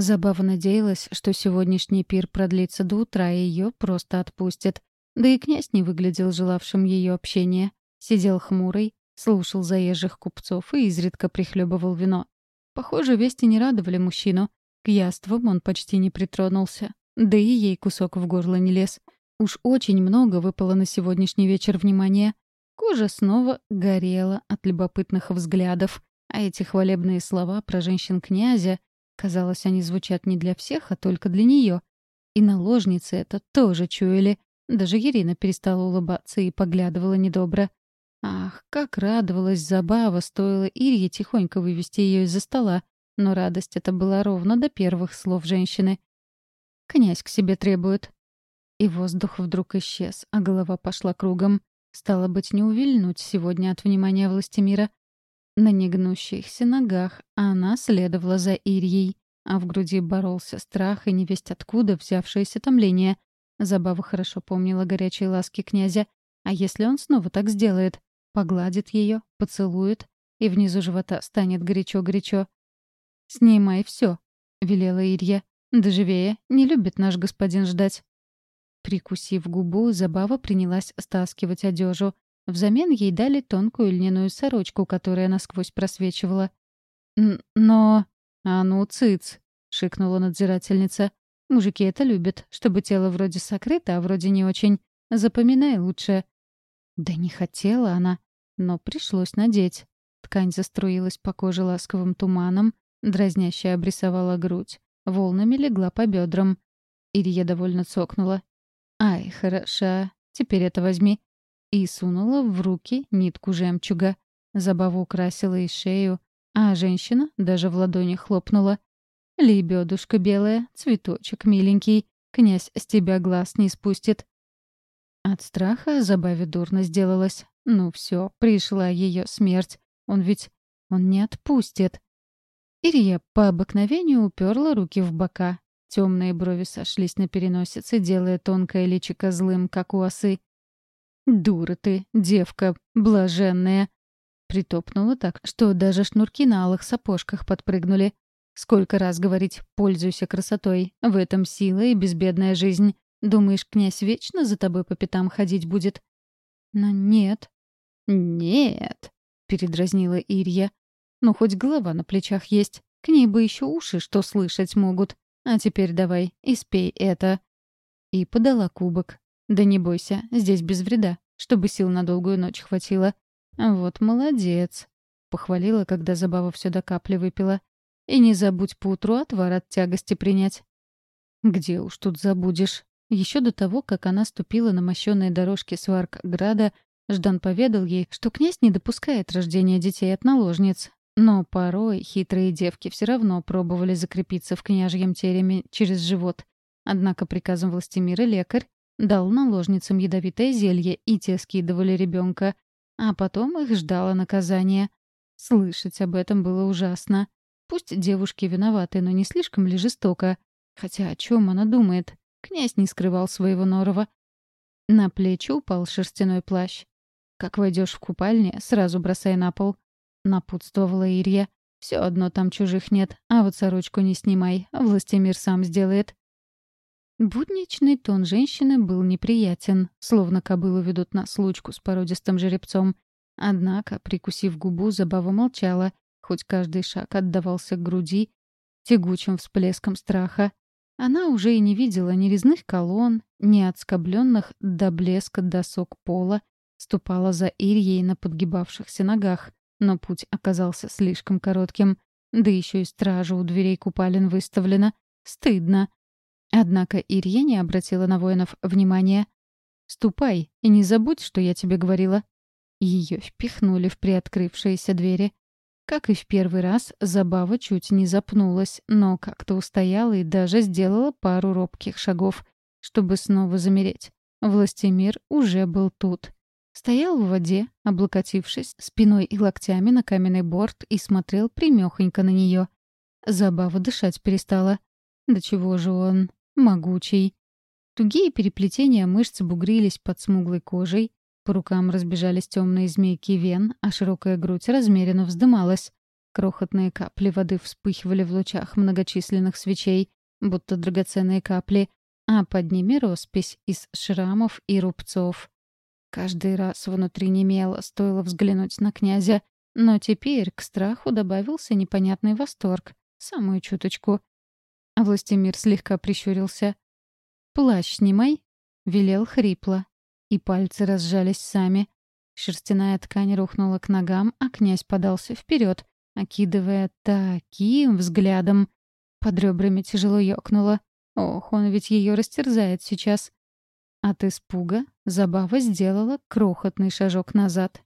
Забава надеялась, что сегодняшний пир продлится до утра, и ее просто отпустят. Да и князь не выглядел желавшим ее общения. Сидел хмурый, слушал заезжих купцов и изредка прихлебывал вино. Похоже, вести не радовали мужчину. К яствам он почти не притронулся. Да и ей кусок в горло не лез. Уж очень много выпало на сегодняшний вечер внимания. Кожа снова горела от любопытных взглядов, а эти хвалебные слова про женщин князя, казалось, они звучат не для всех, а только для нее. И наложницы это тоже чуяли. Даже Ирина перестала улыбаться и поглядывала недобро. Ах, как радовалась забава, стоило Ирье тихонько вывести ее из-за стола. Но радость эта была ровно до первых слов женщины. «Князь к себе требует». И воздух вдруг исчез, а голова пошла кругом. Стало быть, не увильнуть сегодня от внимания власти мира. На негнущихся ногах она следовала за Ирьей, а в груди боролся страх и невесть откуда взявшееся томление. Забава хорошо помнила горячие ласки князя. А если он снова так сделает? Погладит ее, поцелует, и внизу живота станет горячо-горячо. «Снимай все, велела Ирья. «Доживее, не любит наш господин ждать». Прикусив губу, Забава принялась стаскивать одежу. Взамен ей дали тонкую льняную сорочку, которая насквозь просвечивала. «Но...» «А ну, цыц!» — шикнула надзирательница. «Мужики это любят, чтобы тело вроде сокрыто, а вроде не очень. Запоминай лучше». Да не хотела она, но пришлось надеть. Ткань заструилась по коже ласковым туманом, дразняще обрисовала грудь, волнами легла по бедрам. Илья довольно цокнула. «Ай, хороша, теперь это возьми». И сунула в руки нитку жемчуга. Забаву украсила и шею, а женщина даже в ладони хлопнула. «Лебедушка белая, цветочек миленький, князь с тебя глаз не спустит». От страха Забаве дурно сделалось. Ну все, пришла ее смерть. Он ведь... он не отпустит. Ирия по обыкновению уперла руки в бока. Темные брови сошлись на переносице, делая тонкое личико злым, как у осы. «Дура ты, девка, блаженная!» Притопнула так, что даже шнурки на алых сапожках подпрыгнули. Сколько раз говорить «пользуйся красотой», в этом сила и безбедная жизнь. Думаешь, князь вечно за тобой по пятам ходить будет? Но нет. Нет, передразнила Ирья. Ну, хоть голова на плечах есть. К ней бы еще уши, что слышать могут. А теперь давай, испей это. И подала кубок. Да не бойся, здесь без вреда, чтобы сил на долгую ночь хватило. Вот молодец. Похвалила, когда Забава все до капли выпила. И не забудь поутру отвар от тягости принять. Где уж тут забудешь? Еще до того, как она ступила на мощенные дорожки Сваркграда, Ждан поведал ей, что князь не допускает рождения детей от наложниц. Но порой хитрые девки все равно пробовали закрепиться в княжьем тереме через живот. Однако приказом властемира лекарь дал наложницам ядовитое зелье, и те скидывали ребенка. А потом их ждало наказание. Слышать об этом было ужасно. Пусть девушки виноваты, но не слишком ли жестоко? Хотя о чем она думает? Князь не скрывал своего норова. На плечи упал шерстяной плащ. «Как войдешь в купальне, сразу бросай на пол», — напутствовала Ирья. «Все одно там чужих нет, а вот сорочку не снимай, властемир сам сделает». Будничный тон женщины был неприятен, словно кобылу ведут на случку с породистым жеребцом. Однако, прикусив губу, забава молчала, хоть каждый шаг отдавался к груди тягучим всплеском страха. Она уже и не видела ни резных колонн, ни отскобленных до блеска досок пола, ступала за Ирьей на подгибавшихся ногах, но путь оказался слишком коротким, да еще и стража у дверей купалин выставлена. Стыдно. Однако Ирья не обратила на воинов внимания. «Ступай и не забудь, что я тебе говорила». Ее впихнули в приоткрывшиеся двери. Как и в первый раз, забава чуть не запнулась, но как-то устояла и даже сделала пару робких шагов, чтобы снова замереть. Властемир уже был тут. Стоял в воде, облокотившись спиной и локтями на каменный борт и смотрел примёхонько на нее. Забава дышать перестала. Да чего же он могучий. Тугие переплетения мышц бугрились под смуглой кожей, по рукам разбежались темные змейки вен, а широкая грудь размеренно вздымалась. Крохотные капли воды вспыхивали в лучах многочисленных свечей, будто драгоценные капли, а под ними роспись из шрамов и рубцов. Каждый раз внутри немело, стоило взглянуть на князя, но теперь к страху добавился непонятный восторг, самую чуточку. Властемир слегка прищурился. «Плащ снимай», — велел хрипло. И пальцы разжались сами. Шерстяная ткань рухнула к ногам, а князь подался вперед, окидывая таким взглядом. Под ребрами тяжело ёкнуло. Ох, он ведь ее растерзает сейчас. От испуга Забава сделала крохотный шажок назад.